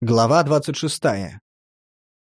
Глава 26.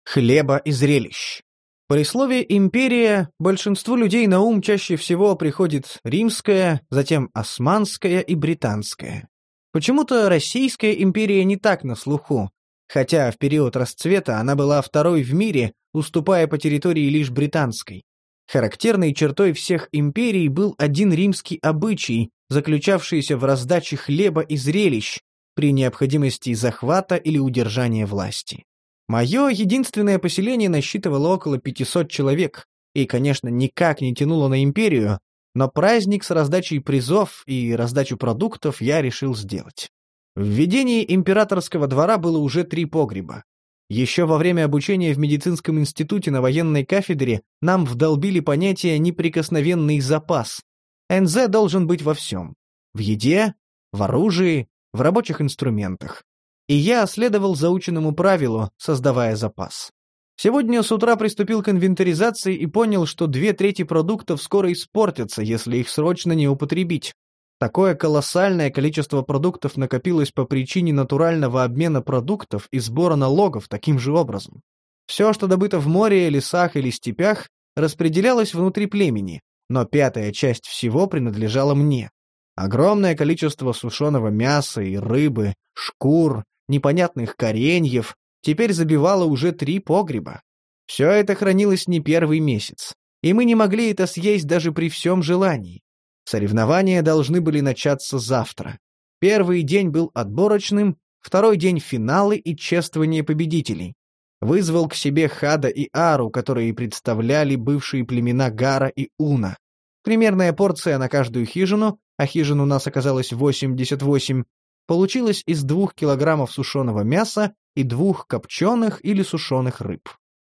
Хлеба и зрелищ. При слове «империя» большинству людей на ум чаще всего приходит римская, затем османская и британская. Почему-то Российская империя не так на слуху, хотя в период расцвета она была второй в мире, уступая по территории лишь британской. Характерной чертой всех империй был один римский обычай, заключавшийся в раздаче хлеба и зрелищ, при необходимости захвата или удержания власти. Мое единственное поселение насчитывало около 500 человек, и, конечно, никак не тянуло на империю, но праздник с раздачей призов и раздачу продуктов я решил сделать. В ведении императорского двора было уже три погреба. Еще во время обучения в медицинском институте на военной кафедре нам вдолбили понятие «неприкосновенный запас». НЗ должен быть во всем. В еде, в оружии, в рабочих инструментах. И я следовал заученному правилу, создавая запас. Сегодня с утра приступил к инвентаризации и понял, что две трети продуктов скоро испортятся, если их срочно не употребить. Такое колоссальное количество продуктов накопилось по причине натурального обмена продуктов и сбора налогов таким же образом. Все, что добыто в море, лесах или степях, распределялось внутри племени, но пятая часть всего принадлежала мне. Огромное количество сушеного мяса и рыбы, шкур, непонятных кореньев теперь забивало уже три погреба. Все это хранилось не первый месяц, и мы не могли это съесть даже при всем желании. Соревнования должны были начаться завтра. Первый день был отборочным, второй день — финалы и чествование победителей. Вызвал к себе Хада и Ару, которые представляли бывшие племена Гара и Уна. Примерная порция на каждую хижину, а хижин у нас оказалось 88, получилось из двух килограммов сушеного мяса и двух копченых или сушеных рыб.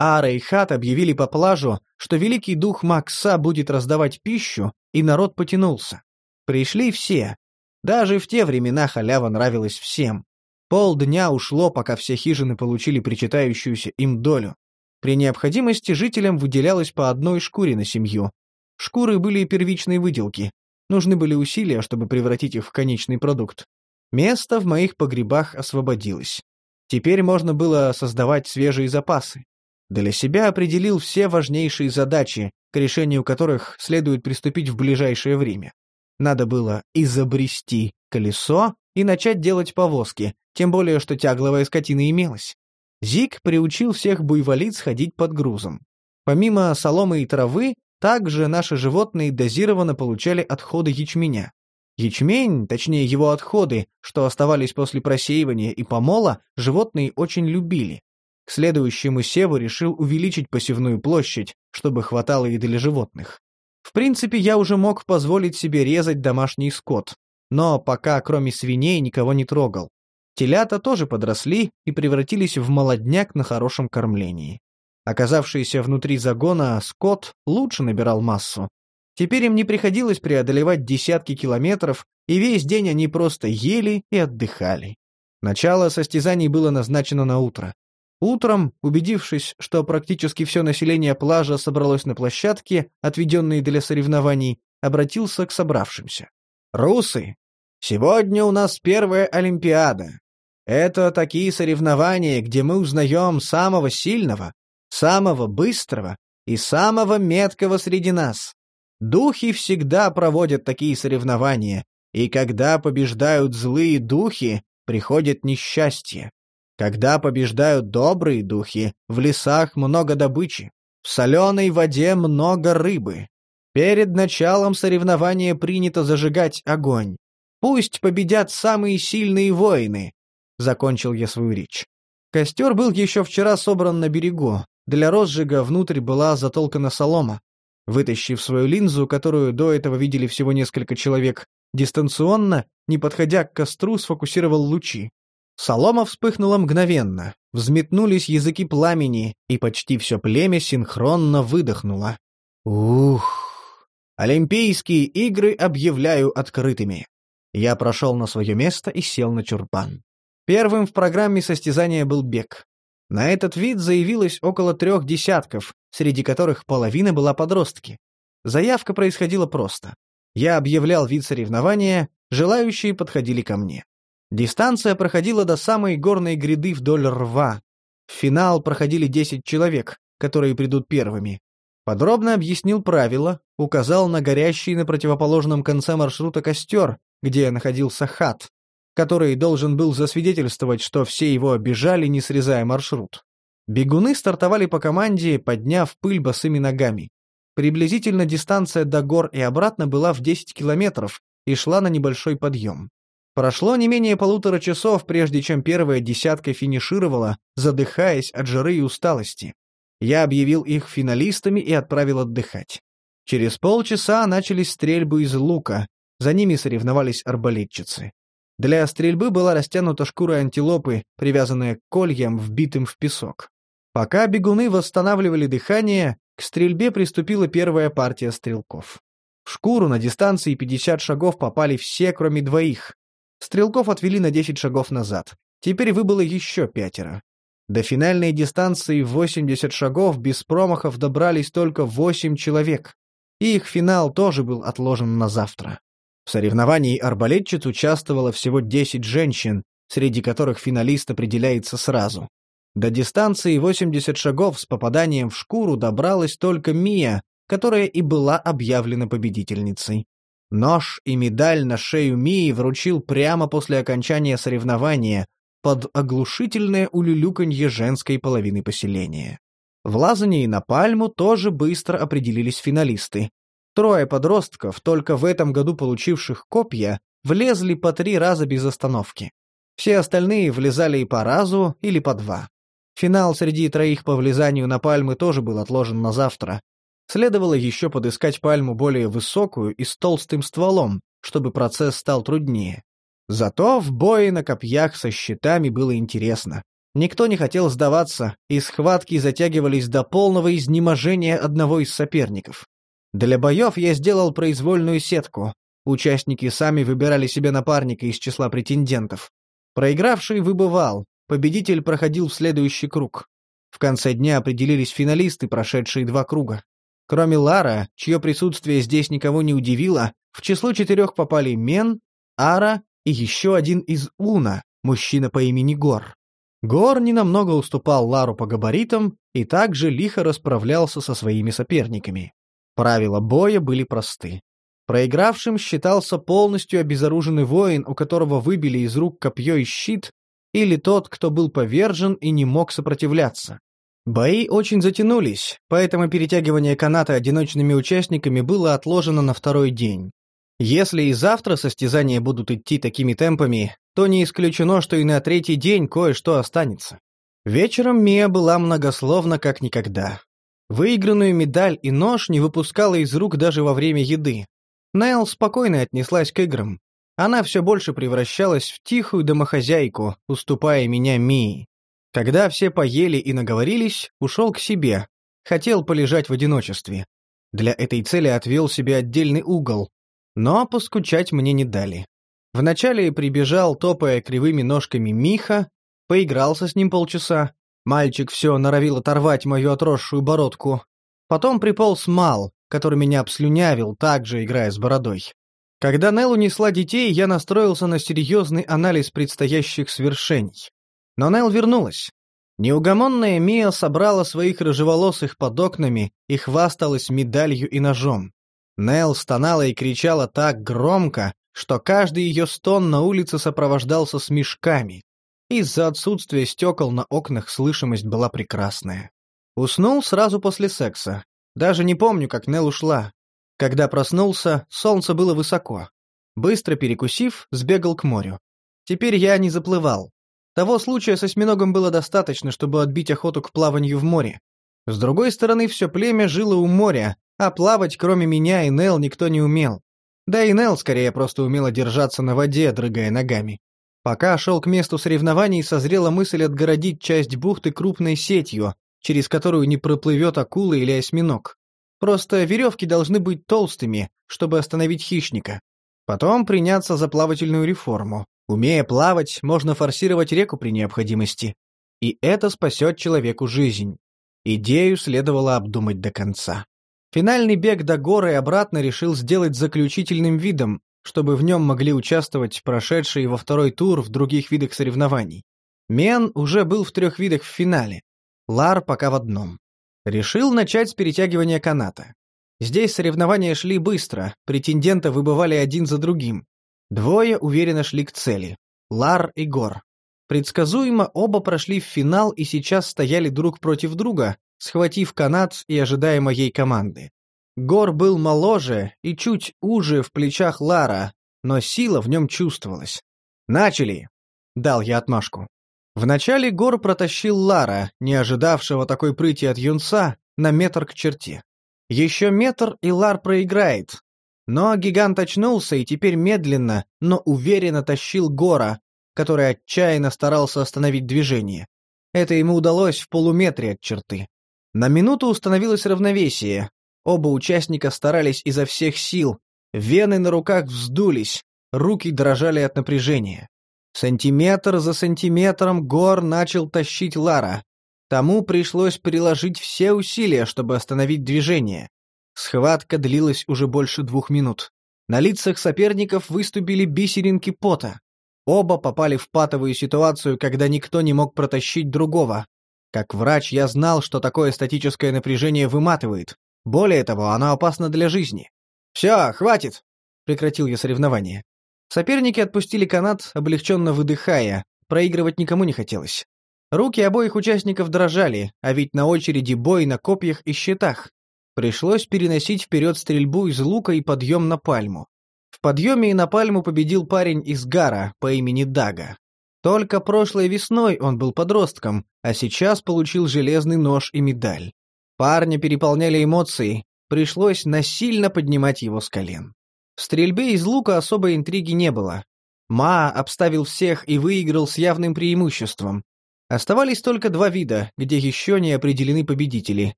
Ара и Хат объявили по плажу, что великий дух Макса будет раздавать пищу, и народ потянулся. Пришли все. Даже в те времена халява нравилась всем. Полдня ушло, пока все хижины получили причитающуюся им долю. При необходимости жителям выделялось по одной шкуре на семью. Шкуры были первичной выделки, Нужны были усилия, чтобы превратить их в конечный продукт. Место в моих погребах освободилось. Теперь можно было создавать свежие запасы. Для себя определил все важнейшие задачи, к решению которых следует приступить в ближайшее время. Надо было изобрести колесо и начать делать повозки, тем более что тягловая скотина имелась. Зик приучил всех буйволиц ходить под грузом. Помимо соломы и травы, также наши животные дозированно получали отходы ячменя. Ячмень, точнее его отходы, что оставались после просеивания и помола, животные очень любили. К следующему севу решил увеличить посевную площадь, чтобы хватало и для животных. В принципе, я уже мог позволить себе резать домашний скот, но пока кроме свиней никого не трогал. Телята тоже подросли и превратились в молодняк на хорошем кормлении. Оказавшийся внутри загона скот лучше набирал массу. Теперь им не приходилось преодолевать десятки километров, и весь день они просто ели и отдыхали. Начало состязаний было назначено на утро. Утром, убедившись, что практически все население плажа собралось на площадке, отведенной для соревнований, обратился к собравшимся. «Русы, сегодня у нас первая Олимпиада. Это такие соревнования, где мы узнаем самого сильного, самого быстрого и самого меткого среди нас. Духи всегда проводят такие соревнования, и когда побеждают злые духи, приходит несчастье. Когда побеждают добрые духи, в лесах много добычи, в соленой воде много рыбы. Перед началом соревнования принято зажигать огонь. Пусть победят самые сильные воины, — закончил я свою речь. Костер был еще вчера собран на берегу, для розжига внутрь была затолкана солома. Вытащив свою линзу, которую до этого видели всего несколько человек, дистанционно, не подходя к костру, сфокусировал лучи. Солома вспыхнула мгновенно, взметнулись языки пламени, и почти все племя синхронно выдохнуло. Ух! Олимпийские игры объявляю открытыми. Я прошел на свое место и сел на чурбан. Первым в программе состязания был бег. На этот вид заявилось около трех десятков, среди которых половина была подростки. Заявка происходила просто. Я объявлял вид соревнования, желающие подходили ко мне. Дистанция проходила до самой горной гряды вдоль рва. В финал проходили 10 человек, которые придут первыми. Подробно объяснил правила, указал на горящий на противоположном конце маршрута костер, где находился хат, который должен был засвидетельствовать, что все его обижали, не срезая маршрут. Бегуны стартовали по команде, подняв пыль босыми ногами. Приблизительно дистанция до гор и обратно была в 10 километров и шла на небольшой подъем. Прошло не менее полутора часов, прежде чем первая десятка финишировала, задыхаясь от жары и усталости. Я объявил их финалистами и отправил отдыхать. Через полчаса начались стрельбы из лука, за ними соревновались арбалетчицы. Для стрельбы была растянута шкура антилопы, привязанная к кольям, вбитым в песок. Пока бегуны восстанавливали дыхание, к стрельбе приступила первая партия стрелков. В шкуру на дистанции 50 шагов попали все, кроме двоих. Стрелков отвели на 10 шагов назад. Теперь выбыло еще пятеро. До финальной дистанции 80 шагов без промахов добрались только 8 человек. И их финал тоже был отложен на завтра. В соревновании арбалетчиц участвовало всего 10 женщин, среди которых финалист определяется сразу. До дистанции 80 шагов с попаданием в шкуру добралась только Мия, которая и была объявлена победительницей. Нож и медаль на шею Мии вручил прямо после окончания соревнования, под оглушительное улюлюканье женской половины поселения. В лазании на пальму тоже быстро определились финалисты. Трое подростков, только в этом году получивших копья, влезли по три раза без остановки. Все остальные влезали и по разу, или по два. Финал среди троих по влезанию на пальмы тоже был отложен на завтра. Следовало еще подыскать пальму более высокую и с толстым стволом, чтобы процесс стал труднее. Зато в бое на копьях со щитами было интересно. Никто не хотел сдаваться, и схватки затягивались до полного изнеможения одного из соперников. Для боев я сделал произвольную сетку. Участники сами выбирали себе напарника из числа претендентов. Проигравший выбывал, победитель проходил в следующий круг. В конце дня определились финалисты, прошедшие два круга. Кроме Лара, чье присутствие здесь никого не удивило, в число четырех попали Мен, Ара и еще один из Уна, мужчина по имени Гор. Гор ненамного уступал Лару по габаритам и также лихо расправлялся со своими соперниками. Правила боя были просты. Проигравшим считался полностью обезоруженный воин, у которого выбили из рук копье и щит, или тот, кто был повержен и не мог сопротивляться. Бои очень затянулись, поэтому перетягивание каната одиночными участниками было отложено на второй день. Если и завтра состязания будут идти такими темпами, то не исключено, что и на третий день кое-что останется. Вечером Мия была многословна как никогда. Выигранную медаль и нож не выпускала из рук даже во время еды. Нел спокойно отнеслась к играм. Она все больше превращалась в тихую домохозяйку, уступая меня Мии. Когда все поели и наговорились, ушел к себе. Хотел полежать в одиночестве. Для этой цели отвел себе отдельный угол, но поскучать мне не дали. Вначале прибежал, топая кривыми ножками Миха, поигрался с ним полчаса. Мальчик все норовил оторвать мою отросшую бородку. Потом приполз Мал, который меня обслюнявил, также играя с бородой. Когда Нел унесла детей, я настроился на серьезный анализ предстоящих свершений. Но Нел вернулась. Неугомонная Мия собрала своих рыжеволосых под окнами и хвасталась медалью и ножом. Нел стонала и кричала так громко, что каждый ее стон на улице сопровождался смешками. Из-за отсутствия стекол на окнах слышимость была прекрасная. Уснул сразу после секса. Даже не помню, как Нел ушла. Когда проснулся, солнце было высоко. Быстро перекусив, сбегал к морю. Теперь я не заплывал. Того случая с осьминогом было достаточно, чтобы отбить охоту к плаванию в море. С другой стороны, все племя жило у моря, а плавать, кроме меня и Нел, никто не умел. Да и Нел скорее просто умела держаться на воде, дрыгая ногами. Пока шел к месту соревнований, созрела мысль отгородить часть бухты крупной сетью, через которую не проплывет акула или осьминог. Просто веревки должны быть толстыми, чтобы остановить хищника. Потом приняться за плавательную реформу. Умея плавать, можно форсировать реку при необходимости. И это спасет человеку жизнь. Идею следовало обдумать до конца. Финальный бег до горы и обратно решил сделать заключительным видом, чтобы в нем могли участвовать прошедшие во второй тур в других видах соревнований. Мен уже был в трех видах в финале. Лар пока в одном. Решил начать с перетягивания каната. Здесь соревнования шли быстро, претенденты выбывали один за другим. Двое уверенно шли к цели. Лар и Гор. Предсказуемо оба прошли в финал и сейчас стояли друг против друга, схватив канат и ожидая моей команды. Гор был моложе и чуть уже в плечах Лара, но сила в нем чувствовалась. «Начали!» — дал я отмашку. Вначале Гор протащил Лара, не ожидавшего такой прыти от юнца, на метр к черте. Еще метр, и Лар проиграет. Но гигант очнулся и теперь медленно, но уверенно тащил Гора, который отчаянно старался остановить движение. Это ему удалось в полуметре от черты. На минуту установилось равновесие. Оба участника старались изо всех сил. Вены на руках вздулись, руки дрожали от напряжения. Сантиметр за сантиметром Гор начал тащить Лара. Тому пришлось приложить все усилия, чтобы остановить движение. Схватка длилась уже больше двух минут. На лицах соперников выступили бисеринки пота. Оба попали в патовую ситуацию, когда никто не мог протащить другого. Как врач я знал, что такое статическое напряжение выматывает. Более того, оно опасно для жизни. «Все, хватит!» — прекратил я соревнование. Соперники отпустили канат, облегченно выдыхая. Проигрывать никому не хотелось. Руки обоих участников дрожали, а ведь на очереди бой на копьях и щитах. Пришлось переносить вперед стрельбу из лука и подъем на пальму. В подъеме и на пальму победил парень из Гара по имени Дага. Только прошлой весной он был подростком, а сейчас получил железный нож и медаль. Парня переполняли эмоции, пришлось насильно поднимать его с колен. В стрельбе из лука особой интриги не было. Ма обставил всех и выиграл с явным преимуществом. Оставались только два вида, где еще не определены победители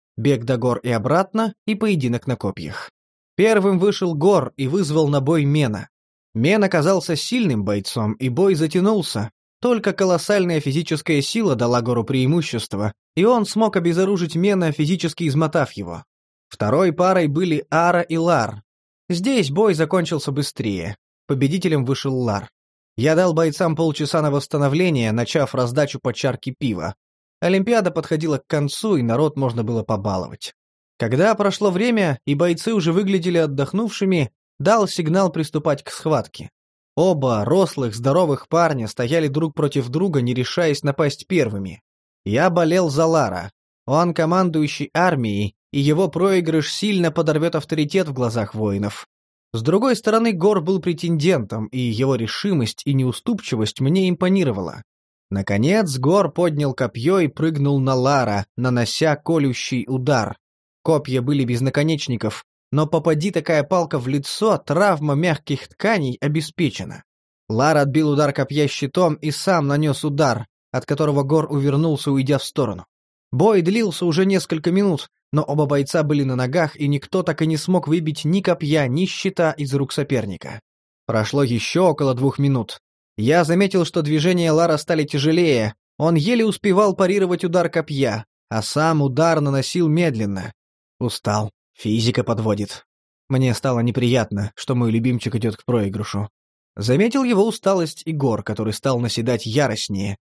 – бег до гор и обратно и поединок на копьях. Первым вышел Гор и вызвал на бой Мена. Мен оказался сильным бойцом, и бой затянулся. Только колоссальная физическая сила дала Гору преимущество, и он смог обезоружить Мена, физически измотав его. Второй парой были Ара и Лар. Здесь бой закончился быстрее. Победителем вышел Лар. Я дал бойцам полчаса на восстановление, начав раздачу по чарке пива. Олимпиада подходила к концу, и народ можно было побаловать. Когда прошло время, и бойцы уже выглядели отдохнувшими, дал сигнал приступать к схватке. Оба рослых, здоровых парня стояли друг против друга, не решаясь напасть первыми. Я болел за Лара. Он командующий армией, и его проигрыш сильно подорвет авторитет в глазах воинов. С другой стороны, Гор был претендентом, и его решимость и неуступчивость мне импонировала. Наконец, Гор поднял копье и прыгнул на Лара, нанося колющий удар. Копья были без наконечников, но попади такая палка в лицо, травма мягких тканей обеспечена. Лар отбил удар копья щитом и сам нанес удар, от которого Гор увернулся, уйдя в сторону. Бой длился уже несколько минут, но оба бойца были на ногах, и никто так и не смог выбить ни копья, ни щита из рук соперника. Прошло еще около двух минут. Я заметил, что движения Лара стали тяжелее, он еле успевал парировать удар копья, а сам удар наносил медленно. Устал. Физика подводит. Мне стало неприятно, что мой любимчик идет к проигрышу. Заметил его усталость Игор, который стал наседать яростнее.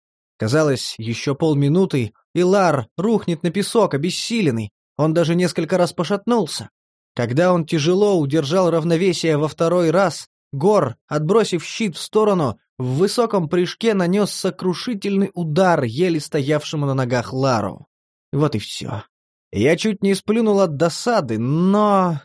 Казалось, еще полминуты, и Лар рухнет на песок, обессиленный. Он даже несколько раз пошатнулся. Когда он тяжело удержал равновесие во второй раз, Гор, отбросив щит в сторону, в высоком прыжке нанес сокрушительный удар еле стоявшему на ногах Лару. Вот и все. Я чуть не сплюнул от досады, но...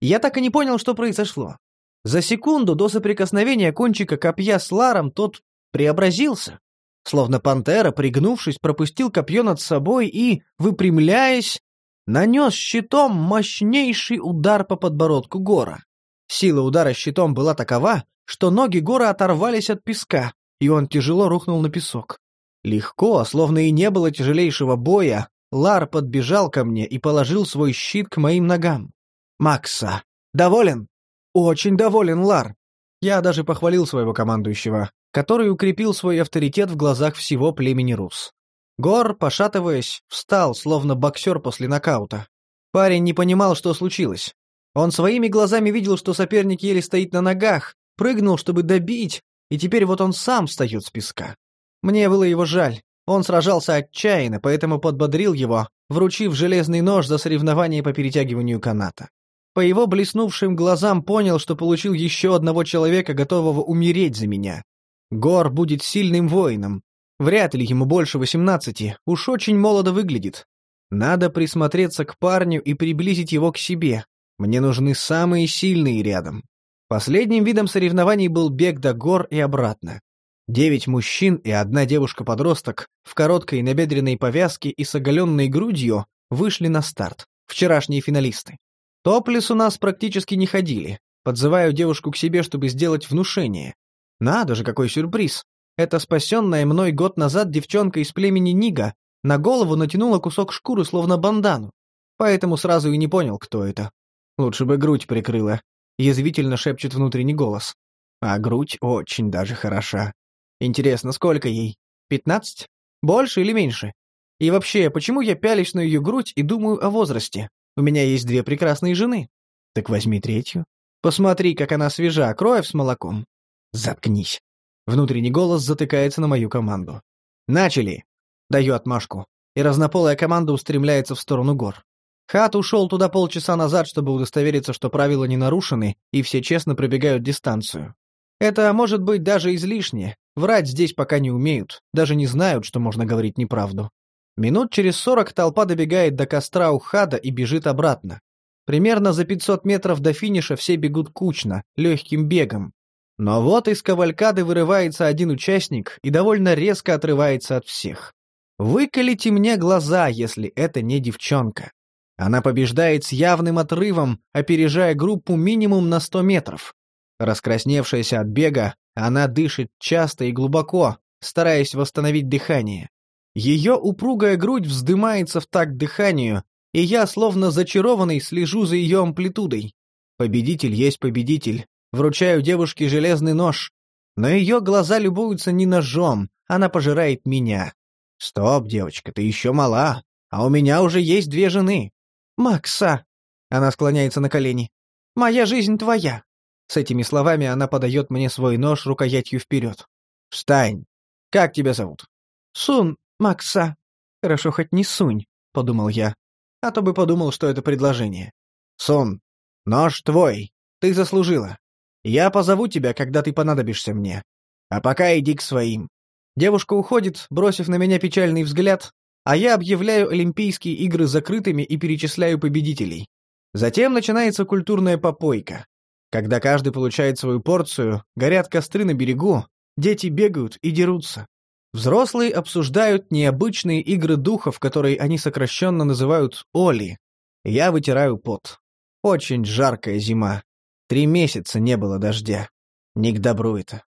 Я так и не понял, что произошло. За секунду до соприкосновения кончика копья с Ларом тот преобразился. Словно пантера, пригнувшись, пропустил копье над собой и, выпрямляясь, нанес щитом мощнейший удар по подбородку Гора. Сила удара щитом была такова, что ноги Гора оторвались от песка, и он тяжело рухнул на песок. Легко, словно и не было тяжелейшего боя, Лар подбежал ко мне и положил свой щит к моим ногам. «Макса! Доволен?» «Очень доволен, Лар!» Я даже похвалил своего командующего, который укрепил свой авторитет в глазах всего племени Рус. Гор, пошатываясь, встал, словно боксер после нокаута. Парень не понимал, что случилось. Он своими глазами видел, что соперник еле стоит на ногах, прыгнул, чтобы добить, и теперь вот он сам встает с песка. Мне было его жаль. Он сражался отчаянно, поэтому подбодрил его, вручив железный нож за соревнование по перетягиванию каната. По его блеснувшим глазам понял, что получил еще одного человека, готового умереть за меня. Гор будет сильным воином. Вряд ли ему больше восемнадцати, уж очень молодо выглядит. Надо присмотреться к парню и приблизить его к себе. Мне нужны самые сильные рядом. Последним видом соревнований был бег до гор и обратно. Девять мужчин и одна девушка-подросток в короткой набедренной повязке и с оголенной грудью вышли на старт. Вчерашние финалисты. Топлес у нас практически не ходили. Подзываю девушку к себе, чтобы сделать внушение. Надо же, какой сюрприз. Это спасенная мной год назад девчонка из племени Нига на голову натянула кусок шкуры, словно бандану. Поэтому сразу и не понял, кто это. Лучше бы грудь прикрыла. Язвительно шепчет внутренний голос. А грудь очень даже хороша. Интересно, сколько ей? Пятнадцать? Больше или меньше? И вообще, почему я пялюсь на ее грудь и думаю о возрасте? У меня есть две прекрасные жены. Так возьми третью. Посмотри, как она свежа, кровь с молоком. Заткнись. Внутренний голос затыкается на мою команду. Начали. Даю отмашку. И разнополая команда устремляется в сторону гор. Хат ушел туда полчаса назад, чтобы удостовериться, что правила не нарушены, и все честно пробегают дистанцию. Это может быть даже излишне. Врать здесь пока не умеют, даже не знают, что можно говорить неправду. Минут через сорок толпа добегает до костра у Хада и бежит обратно. Примерно за 500 метров до финиша все бегут кучно, легким бегом. Но вот из кавалькады вырывается один участник и довольно резко отрывается от всех. Выколите мне глаза, если это не девчонка. Она побеждает с явным отрывом, опережая группу минимум на 100 метров. Раскрасневшаяся от бега, она дышит часто и глубоко, стараясь восстановить дыхание. Ее упругая грудь вздымается в такт дыханию, и я, словно зачарованный, слежу за ее амплитудой. Победитель есть победитель. Вручаю девушке железный нож. Но ее глаза любуются не ножом, она пожирает меня. Стоп, девочка, ты еще мала, а у меня уже есть две жены. Макса. Она склоняется на колени. Моя жизнь твоя. С этими словами она подает мне свой нож рукоятью вперед. «Встань! Как тебя зовут?» «Сун, Макса». «Хорошо, хоть не Сунь», — подумал я. А то бы подумал, что это предложение. «Сун, нож твой. Ты заслужила. Я позову тебя, когда ты понадобишься мне. А пока иди к своим». Девушка уходит, бросив на меня печальный взгляд, а я объявляю Олимпийские игры закрытыми и перечисляю победителей. Затем начинается культурная попойка. Когда каждый получает свою порцию, горят костры на берегу, дети бегают и дерутся. Взрослые обсуждают необычные игры духов, которые они сокращенно называют «Оли». Я вытираю пот. Очень жаркая зима. Три месяца не было дождя. Не к добру это.